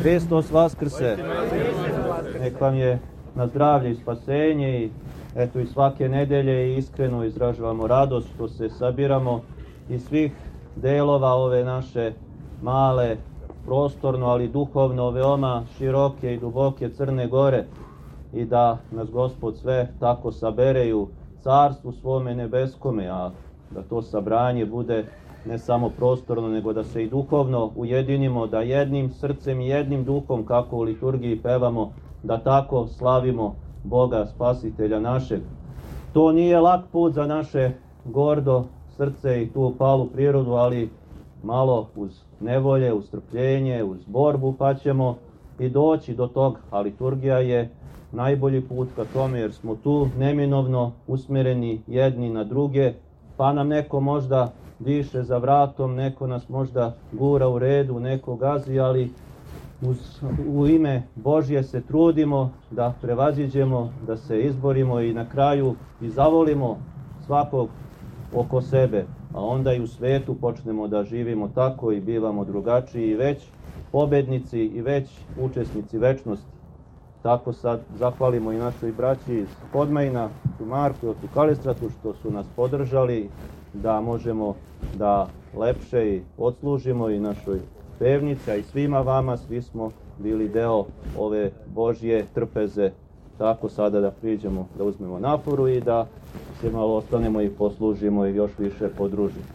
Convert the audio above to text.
Hristos Vaskrse. Nek vam je na zdravlje i spasenje i eto i svake nedelje iskreno izražavamo radost što se sabiramo iz svih delova ove naše male, prostorno, ali duhovno veoma široke i duboke Crne Gore i da nas Gospod sve tako sabere u carstvu svome nebeskome, a da to sabranje bude ne samo prostorno, nego da se i duhovno ujedinimo, da jednim srcem i jednim duhom, kako u liturgiji pevamo, da tako slavimo Boga, spasitelja našeg. To nije lak put za naše gordo srce i tu palu prirodu, ali malo uz nevolje, uz strpljenje, uz borbu, pa ćemo i doći do tog, a liturgija je najbolji put ka tome, jer smo tu neminovno usmereni jedni na druge, pa nam neko možda diše za vratom, neko nas možda gura u redu, neko gazi, ali uz, u ime Božje se trudimo da prevaziđemo, da se izborimo i na kraju i zavolimo svakog oko sebe, a onda i u svetu počnemo da živimo tako i bivamo drugačiji i već pobednici i već učesnici večnosti. Tako sad zahvalimo i našoj braći iz Podmajna, tu Marku i Otu Kalistratu što su nas podržali da možemo da lepše i odslužimo i našoj pevnici, a i svima vama, svi smo bili deo ove Božje trpeze. Tako sada da priđemo, da uzmemo naporu i da se malo ostanemo i poslužimo i još više podružimo.